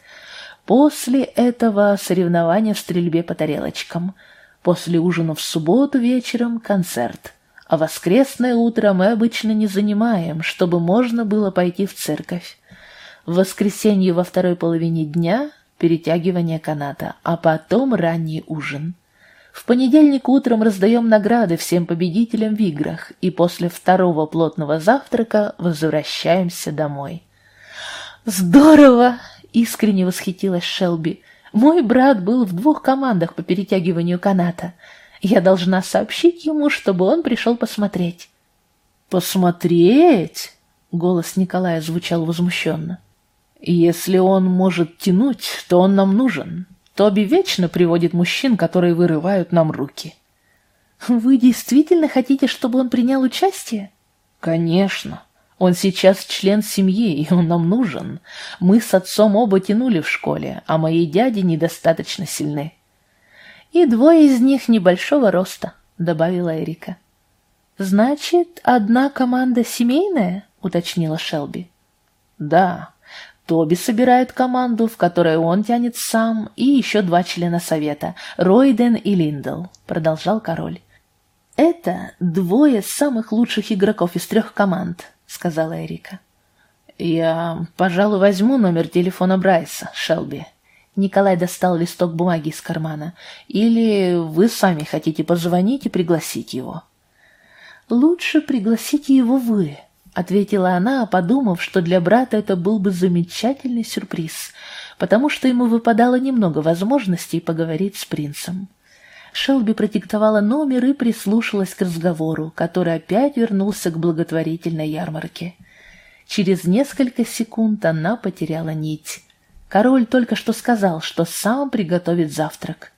После этого соревнования в стрельбе по тарелочкам. После ужина в субботу вечером концерт а воскресное утро мы обычно не занимаем, чтобы можно было пойти в церковь. В воскресенье во второй половине дня перетягивание каната, а потом ранний ужин. В понедельник утром раздаем награды всем победителям в играх, и после второго плотного завтрака возвращаемся домой. «Здорово!» — искренне восхитилась Шелби. «Мой брат был в двух командах по перетягиванию каната — я должна сообщить ему, чтобы он пришел посмотреть». «Посмотреть?» — голос Николая звучал возмущенно. «Если он может тянуть, то он нам нужен. Тоби вечно приводит мужчин, которые вырывают нам руки». «Вы действительно хотите, чтобы он принял участие?» «Конечно. Он сейчас член семьи, и он нам нужен. Мы с отцом оба тянули в школе, а мои дяди недостаточно сильны» и двое из них небольшого роста», — добавила Эрика. «Значит, одна команда семейная?» — уточнила Шелби. «Да, Тоби собирает команду, в которой он тянет сам, и еще два члена совета — Ройден и Линдл», — продолжал король. «Это двое самых лучших игроков из трех команд», — сказала Эрика. «Я, пожалуй, возьму номер телефона Брайса, Шелби», Николай достал листок бумаги из кармана. «Или вы сами хотите позвонить и пригласить его?» «Лучше пригласите его вы», — ответила она, подумав, что для брата это был бы замечательный сюрприз, потому что ему выпадало немного возможностей поговорить с принцем. Шелби продиктовала номер и прислушалась к разговору, который опять вернулся к благотворительной ярмарке. Через несколько секунд она потеряла нить. Король только что сказал, что сам приготовит завтрак.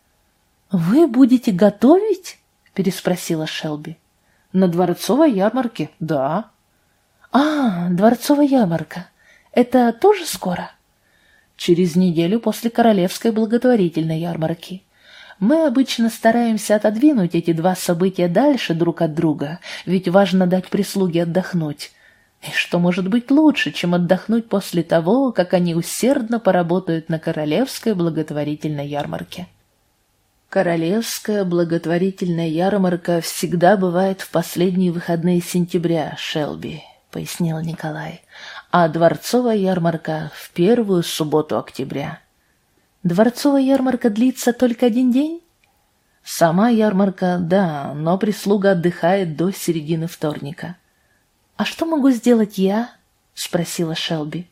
«Вы будете готовить?» — переспросила Шелби. «На дворцовой ярмарке, да». «А, дворцовая ярмарка. Это тоже скоро?» «Через неделю после королевской благотворительной ярмарки. Мы обычно стараемся отодвинуть эти два события дальше друг от друга, ведь важно дать прислуге отдохнуть. И что может быть лучше, чем отдохнуть после того, как они усердно поработают на королевской благотворительной ярмарке? Королевская благотворительная ярмарка всегда бывает в последние выходные сентября, Шелби, пояснил Николай, а дворцовая ярмарка в первую субботу октября. Дворцовая ярмарка длится только один день? Сама ярмарка, да, но прислуга отдыхает до середины вторника. «А что могу сделать я?» — спросила Шелби.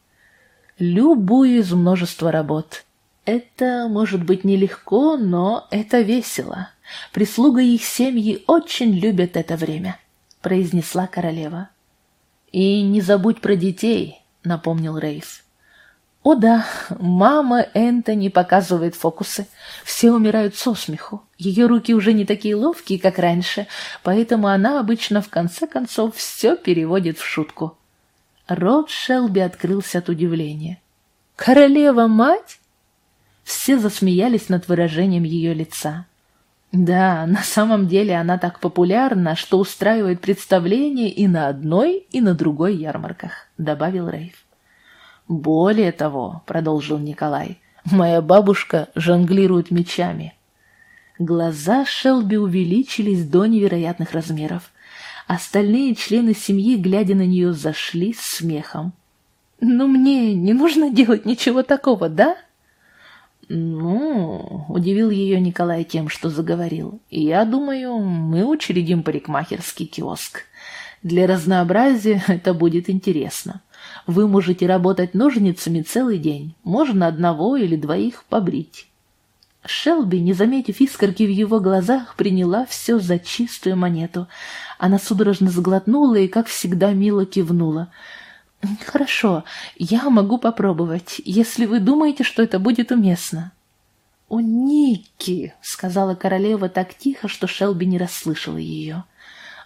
«Любую из множества работ. Это может быть нелегко, но это весело. Прислуга их семьи очень любят это время», — произнесла королева. «И не забудь про детей», — напомнил Рейф. О да, мама Энтони показывает фокусы. Все умирают со смеху. Ее руки уже не такие ловкие, как раньше, поэтому она обычно в конце концов все переводит в шутку. Рот Шелби открылся от удивления. «Королева-мать?» Все засмеялись над выражением ее лица. Да, на самом деле она так популярна, что устраивает представления и на одной, и на другой ярмарках, добавил Рейв. «Более того», — продолжил Николай, — «моя бабушка жонглирует мечами». Глаза Шелби увеличились до невероятных размеров. Остальные члены семьи, глядя на нее, зашли с смехом. «Ну, мне не нужно делать ничего такого, да?» «Ну...» — удивил ее Николай тем, что заговорил. «Я думаю, мы учредим парикмахерский киоск. Для разнообразия [laughs] это будет интересно. Вы можете работать ножницами целый день, можно одного или двоих побрить. Шелби, не заметив искорки в его глазах, приняла все за чистую монету. Она судорожно сглотнула и, как всегда, мило кивнула. «Хорошо, я могу попробовать, если вы думаете, что это будет уместно». «О, Ники!» — сказала королева так тихо, что Шелби не расслышала ее.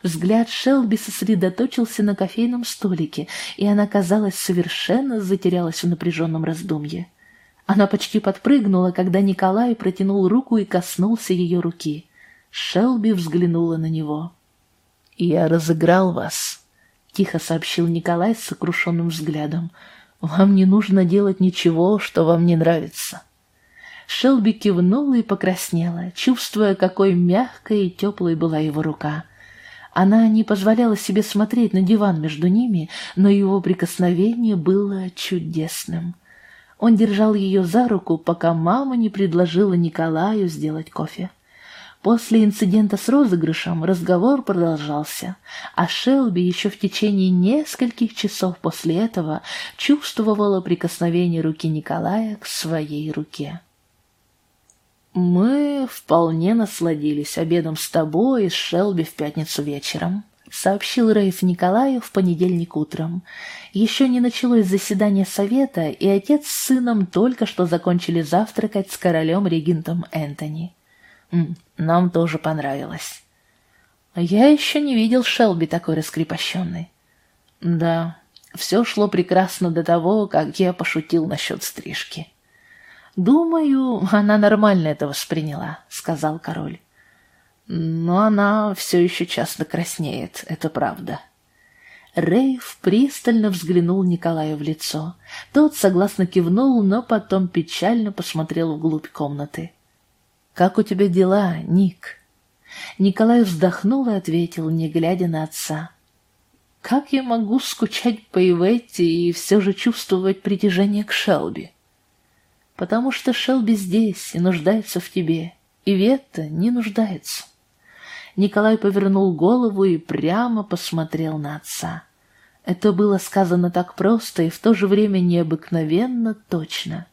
Взгляд Шелби сосредоточился на кофейном столике, и она, казалось, совершенно затерялась в напряженном раздумье. Она почти подпрыгнула, когда Николай протянул руку и коснулся ее руки. Шелби взглянула на него. «Я разыграл вас», — тихо сообщил Николай с сокрушенным взглядом. «Вам не нужно делать ничего, что вам не нравится». Шелби кивнула и покраснела, чувствуя, какой мягкой и теплой была его рука — она не позволяла себе смотреть на диван между ними, но его прикосновение было чудесным. Он держал ее за руку, пока мама не предложила Николаю сделать кофе. После инцидента с розыгрышем разговор продолжался, а Шелби еще в течение нескольких часов после этого чувствовала прикосновение руки Николая к своей руке. «Мы вполне насладились обедом с тобой и с Шелби в пятницу вечером», — сообщил Рейф Николаю в понедельник утром. Еще не началось заседание совета, и отец с сыном только что закончили завтракать с королем-регентом Энтони. «Нам тоже понравилось». «Я еще не видел Шелби такой раскрепощенной». «Да, все шло прекрасно до того, как я пошутил насчет стрижки». «Думаю, она нормально это восприняла», — сказал король. «Но она все еще часто краснеет, это правда». Рейв пристально взглянул Николаю в лицо. Тот согласно кивнул, но потом печально посмотрел вглубь комнаты. «Как у тебя дела, Ник?» Николай вздохнул и ответил, не глядя на отца. «Как я могу скучать по Иветте и все же чувствовать притяжение к Шелби?» Потому что Шелби здесь и нуждается в тебе, и Ветта не нуждается. Николай повернул голову и прямо посмотрел на отца. Это было сказано так просто и в то же время необыкновенно точно.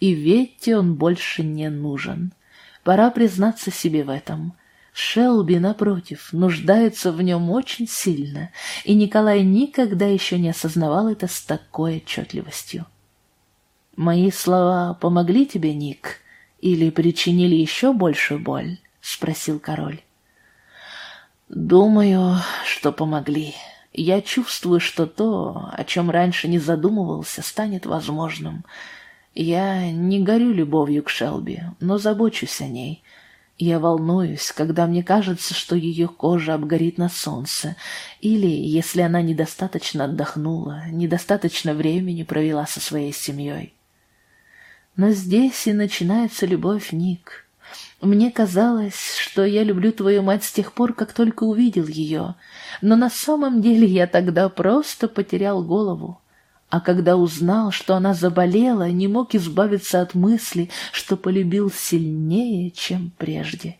И Ветте он больше не нужен. Пора признаться себе в этом. Шелби, напротив, нуждается в нем очень сильно, и Николай никогда еще не осознавал это с такой отчетливостью. Мои слова помогли тебе, Ник, или причинили еще большую боль? — спросил король. «Думаю, что помогли. Я чувствую, что то, о чем раньше не задумывался, станет возможным. Я не горю любовью к Шелби, но забочусь о ней. Я волнуюсь, когда мне кажется, что ее кожа обгорит на солнце, или если она недостаточно отдохнула, недостаточно времени провела со своей семьей. Но здесь и начинается любовь, Ник. Мне казалось, что я люблю твою мать с тех пор, как только увидел ее, но на самом деле я тогда просто потерял голову. А когда узнал, что она заболела, не мог избавиться от мысли, что полюбил сильнее, чем прежде.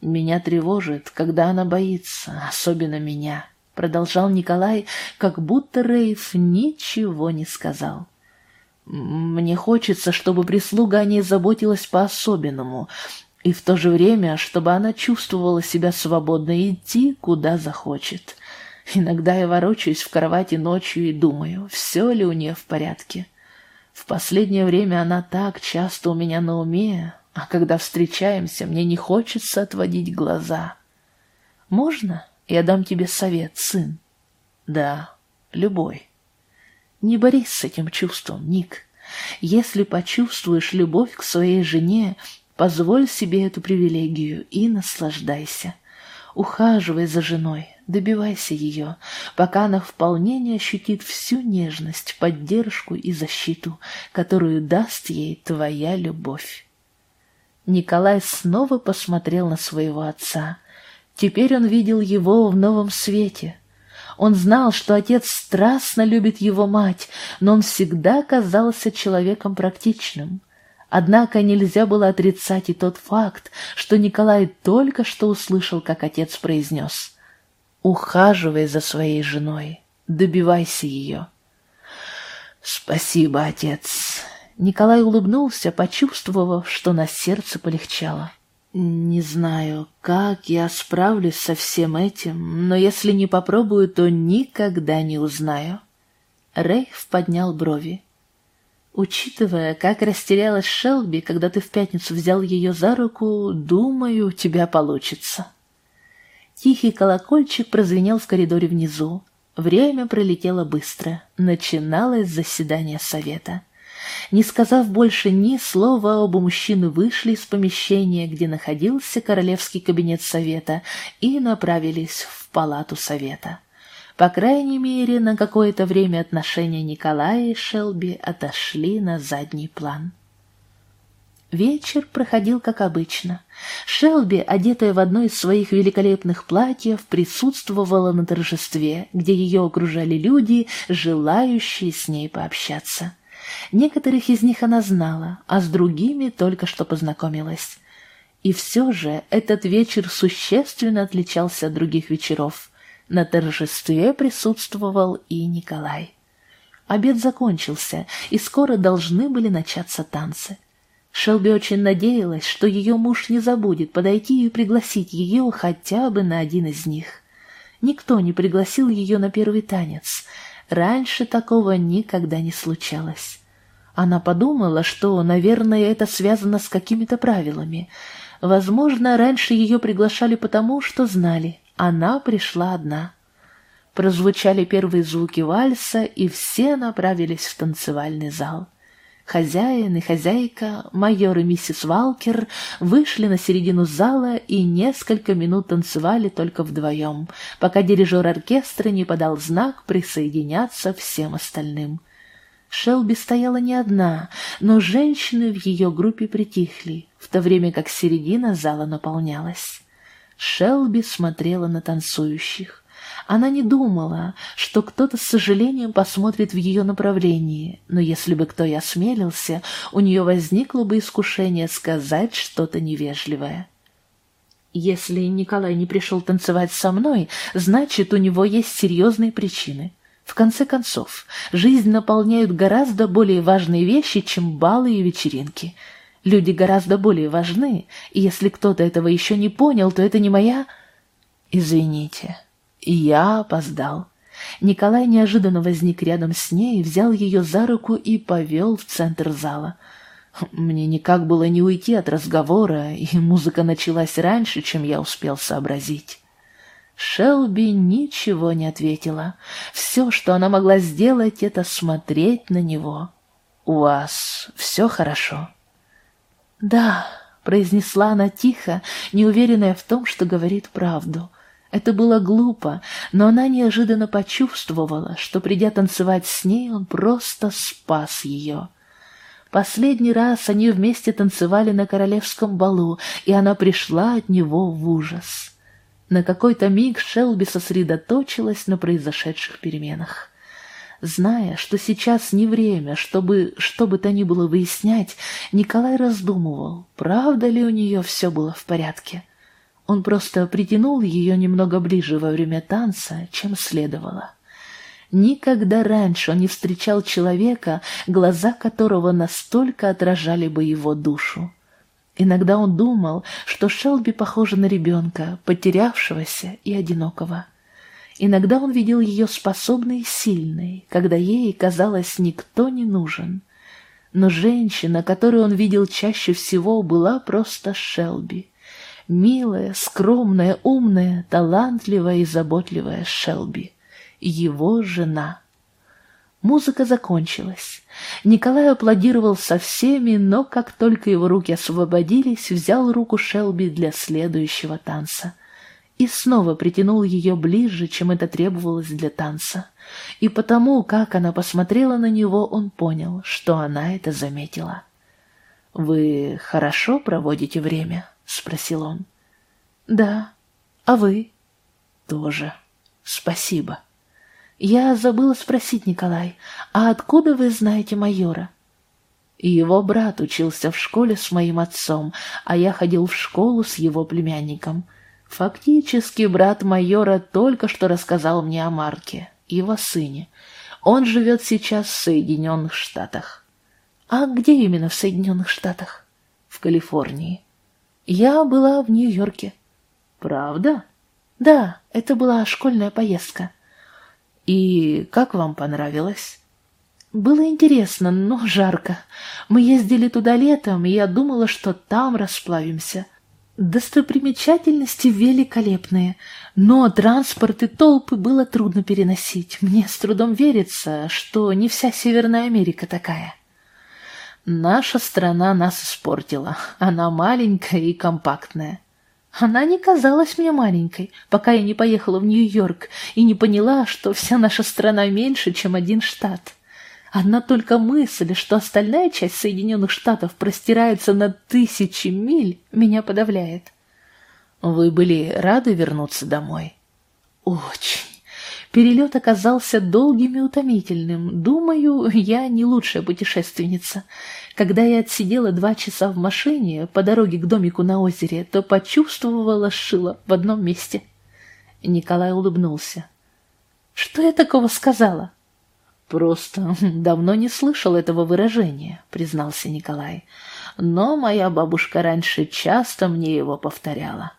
Меня тревожит, когда она боится, особенно меня, продолжал Николай, как будто Рейф ничего не сказал. Мне хочется, чтобы прислуга о ней заботилась по-особенному, и в то же время, чтобы она чувствовала себя свободно идти, куда захочет. Иногда я ворочаюсь в кровати ночью и думаю, все ли у нее в порядке. В последнее время она так часто у меня на уме, а когда встречаемся, мне не хочется отводить глаза. Можно я дам тебе совет, сын? Да, любой. Не борись с этим чувством, Ник. Если почувствуешь любовь к своей жене, позволь себе эту привилегию и наслаждайся. Ухаживай за женой, добивайся ее, пока она вполне не ощутит всю нежность, поддержку и защиту, которую даст ей твоя любовь. Николай снова посмотрел на своего отца. Теперь он видел его в новом свете. Он знал, что отец страстно любит его мать, но он всегда казался человеком практичным. Однако нельзя было отрицать и тот факт, что Николай только что услышал, как отец произнес «Ухаживай за своей женой, добивайся ее». «Спасибо, отец». Николай улыбнулся, почувствовав, что на сердце полегчало. «Не знаю, как я справлюсь со всем этим, но если не попробую, то никогда не узнаю». Рейф поднял брови. Учитывая, как растерялась Шелби, когда ты в пятницу взял ее за руку, думаю, у тебя получится. Тихий колокольчик прозвенел в коридоре внизу. Время пролетело быстро. Начиналось заседание совета. Не сказав больше ни слова, оба мужчины вышли из помещения, где находился королевский кабинет совета, и направились в палату совета. По крайней мере, на какое-то время отношения Николая и Шелби отошли на задний план. Вечер проходил как обычно. Шелби, одетая в одно из своих великолепных платьев, присутствовала на торжестве, где ее окружали люди, желающие с ней пообщаться. Некоторых из них она знала, а с другими только что познакомилась. И все же этот вечер существенно отличался от других вечеров. На торжестве присутствовал и Николай. Обед закончился, и скоро должны были начаться танцы. Шелби очень надеялась, что ее муж не забудет подойти и пригласить ее хотя бы на один из них. Никто не пригласил ее на первый танец. Раньше такого никогда не случалось. Она подумала, что, наверное, это связано с какими-то правилами. Возможно, раньше ее приглашали потому, что знали, она пришла одна. Прозвучали первые звуки вальса, и все направились в танцевальный зал. Хозяин и хозяйка, майор и миссис Валкер, вышли на середину зала и несколько минут танцевали только вдвоем, пока дирижер оркестра не подал знак присоединяться всем остальным. Шелби стояла не одна, но женщины в ее группе притихли, в то время как середина зала наполнялась. Шелби смотрела на танцующих. Она не думала, что кто-то с сожалением посмотрит в ее направлении, но если бы кто и осмелился, у нее возникло бы искушение сказать что-то невежливое. Если Николай не пришел танцевать со мной, значит, у него есть серьезные причины. В конце концов, жизнь наполняют гораздо более важные вещи, чем балы и вечеринки — Люди гораздо более важны, и если кто-то этого еще не понял, то это не моя... Извините, я опоздал. Николай неожиданно возник рядом с ней, взял ее за руку и повел в центр зала. Мне никак было не уйти от разговора, и музыка началась раньше, чем я успел сообразить. Шелби ничего не ответила. Все, что она могла сделать, это смотреть на него. «У вас все хорошо?» «Да», — произнесла она тихо, неуверенная в том, что говорит правду. Это было глупо, но она неожиданно почувствовала, что, придя танцевать с ней, он просто спас ее. Последний раз они вместе танцевали на королевском балу, и она пришла от него в ужас. На какой-то миг Шелби сосредоточилась на произошедших переменах. Зная, что сейчас не время, чтобы что бы то ни было выяснять, Николай раздумывал, правда ли у нее все было в порядке. Он просто притянул ее немного ближе во время танца, чем следовало. Никогда раньше он не встречал человека, глаза которого настолько отражали бы его душу. Иногда он думал, что Шелби похожа на ребенка, потерявшегося и одинокого. Иногда он видел ее способной и сильной, когда ей, казалось, никто не нужен. Но женщина, которую он видел чаще всего, была просто Шелби. Милая, скромная, умная, талантливая и заботливая Шелби его жена. Музыка закончилась. Николай аплодировал со всеми, но как только его руки освободились, взял руку Шелби для следующего танца. И снова притянул ее ближе, чем это требовалось для танца. И потому, как она посмотрела на него, он понял, что она это заметила. «Вы хорошо проводите время?» — спросил он. «Да. А вы?» «Тоже. Спасибо». «Я забыла спросить, Николай, а откуда вы знаете майора?» Его брат учился в школе с моим отцом, а я ходил в школу с его племянником. Фактически брат майора только что рассказал мне о Марке, его сыне. Он живет сейчас в Соединенных Штатах. А где именно в Соединенных Штатах? В Калифорнии. Я была в Нью-Йорке. Правда? Да, это была школьная поездка. «И как вам понравилось?» «Было интересно, но жарко. Мы ездили туда летом, и я думала, что там расплавимся. Достопримечательности великолепные, но транспорт и толпы было трудно переносить. Мне с трудом верится, что не вся Северная Америка такая». «Наша страна нас испортила. Она маленькая и компактная. Она не казалась мне маленькой, пока я не поехала в Нью-Йорк и не поняла, что вся наша страна меньше, чем один штат. Одна только мысль, что остальная часть Соединенных Штатов простирается на тысячи миль, меня подавляет. Вы были рады вернуться домой? Очень. Перелет оказался долгим и утомительным. Думаю, я не лучшая путешественница. Когда я отсидела два часа в машине по дороге к домику на озере, то почувствовала шило в одном месте. Николай улыбнулся. «Что я такого сказала?» «Просто давно не слышал этого выражения», — признался Николай. «Но моя бабушка раньше часто мне его повторяла».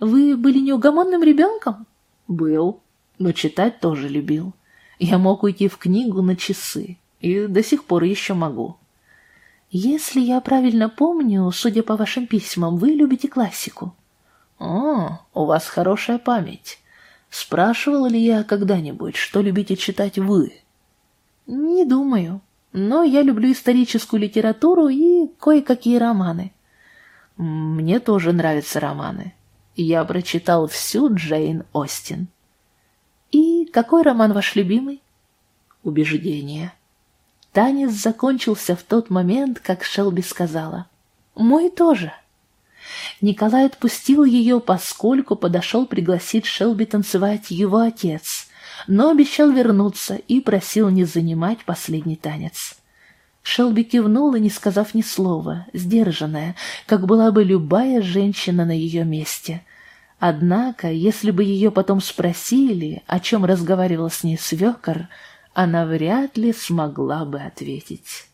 «Вы были неугомонным ребенком?» «Был», но читать тоже любил. Я мог уйти в книгу на часы, и до сих пор еще могу. Если я правильно помню, судя по вашим письмам, вы любите классику. О, у вас хорошая память. Спрашивала ли я когда-нибудь, что любите читать вы? Не думаю, но я люблю историческую литературу и кое-какие романы. Мне тоже нравятся романы. Я прочитал всю Джейн Остин. «И какой роман ваш любимый?» «Убеждение». Танец закончился в тот момент, как Шелби сказала. «Мой тоже». Николай отпустил ее, поскольку подошел пригласить Шелби танцевать его отец, но обещал вернуться и просил не занимать последний танец. Шелби кивнула, не сказав ни слова, сдержанная, как была бы любая женщина на ее месте, Однако, если бы ее потом спросили, о чем разговаривал с ней свекор, она вряд ли смогла бы ответить.